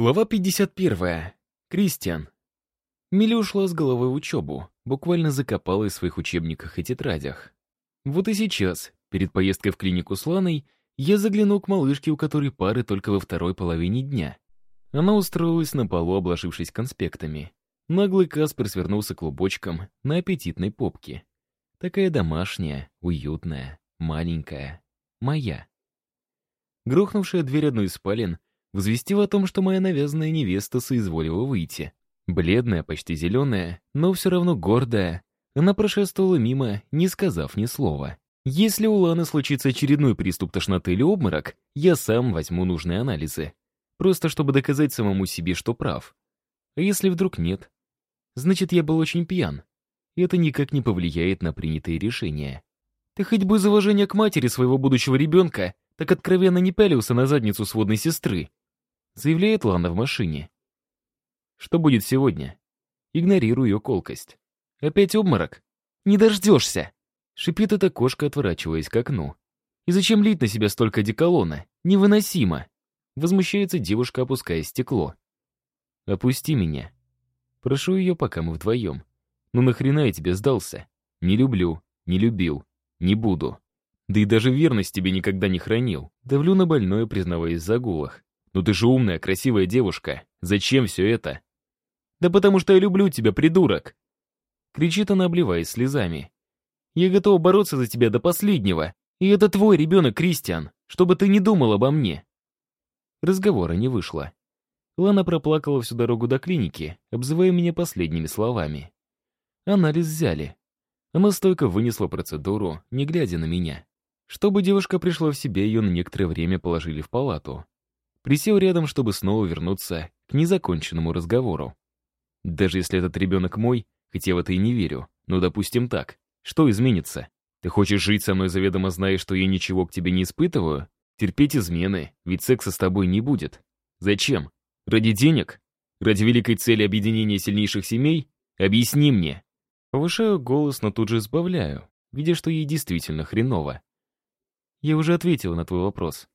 Глава 51. Кристиан. Миля ушла с головой в учебу, буквально закопалась в своих учебниках и тетрадях. Вот и сейчас, перед поездкой в клинику с Ланой, я заглянул к малышке, у которой пары только во второй половине дня. Она устроилась на полу, обложившись конспектами. Наглый Каспер свернулся клубочком на аппетитной попке. Такая домашняя, уютная, маленькая, моя. Грохнувшая дверь одной из спален возвестила о том, что моя навязанная невеста соизволила выйти. Бледная, почти зеленая, но все равно гордая, она прошествовала мимо, не сказав ни слова. Если у Ланы случится очередной приступ тошноты или обморок, я сам возьму нужные анализы. Просто чтобы доказать самому себе, что прав. А если вдруг нет? Значит, я был очень пьян. И это никак не повлияет на принятые решения. Ты хоть бы из уважения к матери своего будущего ребенка так откровенно не пялился на задницу сводной сестры заявляет Лана в машине. Что будет сегодня? Игнорирую ее колкость. Опять обморок? Не дождешься! Шипит эта кошка, отворачиваясь к окну. И зачем лить на себя столько деколона? Невыносимо! Возмущается девушка, опуская стекло. Опусти меня. Прошу ее, пока мы вдвоем. Ну нахрена я тебе сдался? Не люблю, не любил, не буду. Да и даже верность тебе никогда не хранил. Давлю на больное, признаваясь в загулах. «Ну ты же умная, красивая девушка. Зачем все это?» «Да потому что я люблю тебя, придурок!» Кричит она, обливаясь слезами. «Я готова бороться за тебя до последнего. И это твой ребенок, Кристиан, чтобы ты не думал обо мне». Разговора не вышло. Лана проплакала всю дорогу до клиники, обзывая меня последними словами. Анализ взяли. Она стойко вынесла процедуру, не глядя на меня. Чтобы девушка пришла в себя, ее на некоторое время положили в палату. Присел рядом, чтобы снова вернуться к незаконченному разговору. Даже если этот ребенок мой, хотя в это и не верю, но допустим так, что изменится? Ты хочешь жить со мной заведомо зная, что я ничего к тебе не испытываю? Терпеть измены, ведь секса с тобой не будет. Зачем? Ради денег? Ради великой цели объединения сильнейших семей? Объясни мне. Повышаю голос, но тут же избавляю, видя, что ей действительно хреново. Я уже ответил на твой вопрос.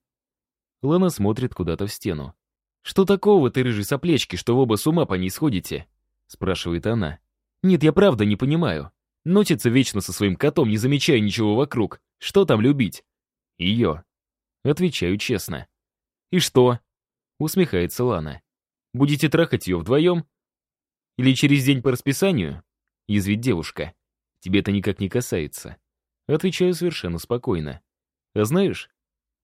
Лана смотрит куда-то в стену. «Что такого ты, рыжий соплечки, что оба с ума по ней сходите?» спрашивает она. «Нет, я правда не понимаю. Носится вечно со своим котом, не замечая ничего вокруг. Что там любить?» «Ее». Отвечаю честно. «И что?» усмехается Лана. «Будете трахать ее вдвоем? Или через день по расписанию?» язвит девушка. «Тебе это никак не касается». Отвечаю совершенно спокойно. «А знаешь?»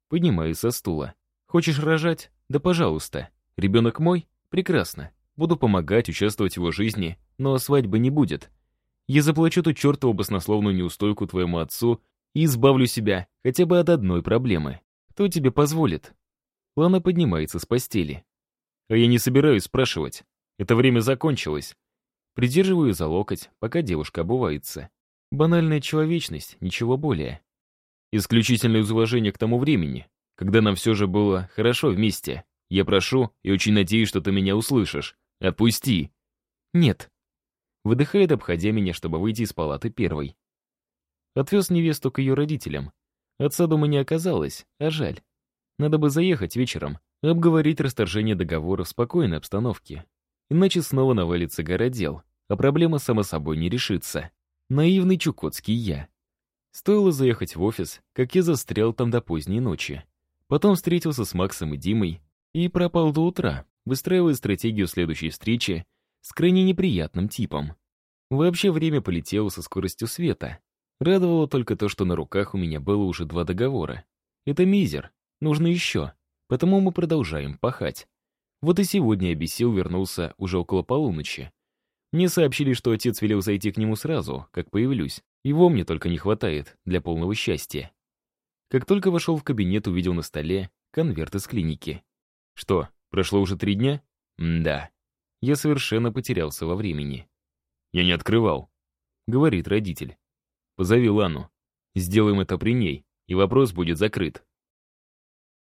Поднимаюсь со стула. Хочешь рожать? Да пожалуйста. Ребенок мой? Прекрасно. Буду помогать, участвовать в его жизни, но свадьбы не будет. Я заплачу ту чертову баснословную неустойку твоему отцу и избавлю себя хотя бы от одной проблемы. Кто тебе позволит? Лана поднимается с постели. А я не собираюсь спрашивать. Это время закончилось. Придерживаю за локоть, пока девушка обувается. Банальная человечность, ничего более. Исключительное из уважения к тому времени, когда нам все же было хорошо вместе. Я прошу и очень надеюсь, что ты меня услышишь. Отпусти!» «Нет». Выдыхает, обходя меня, чтобы выйти из палаты первой. Отвез невесту к ее родителям. Отца дома не оказалось, а жаль. Надо бы заехать вечером, обговорить расторжение договора в спокойной обстановке. Иначе снова навалится гора дел, а проблема само собой не решится. Наивный чукотский я. Стоило заехать в офис, как я застрял там до поздней ночи. Потом встретился с Максом и Димой и пропал до утра, выстраивая стратегию следующей встречи с крайне неприятным типом. Вообще время полетело со скоростью света. Радовало только то, что на руках у меня было уже два договора. Это мизер, нужно еще, потому мы продолжаем пахать. Вот и сегодня я бесил вернулся уже около полуночи. Мне сообщили, что отец велел зайти к нему сразу, как появлюсь. Его мне только не хватает для полного счастья. Как только вошел в кабинет, увидел на столе конверт из клиники. Что, прошло уже три дня? Да. Я совершенно потерялся во времени. Я не открывал, говорит родитель. Позови Лану. Сделаем это при ней, и вопрос будет закрыт.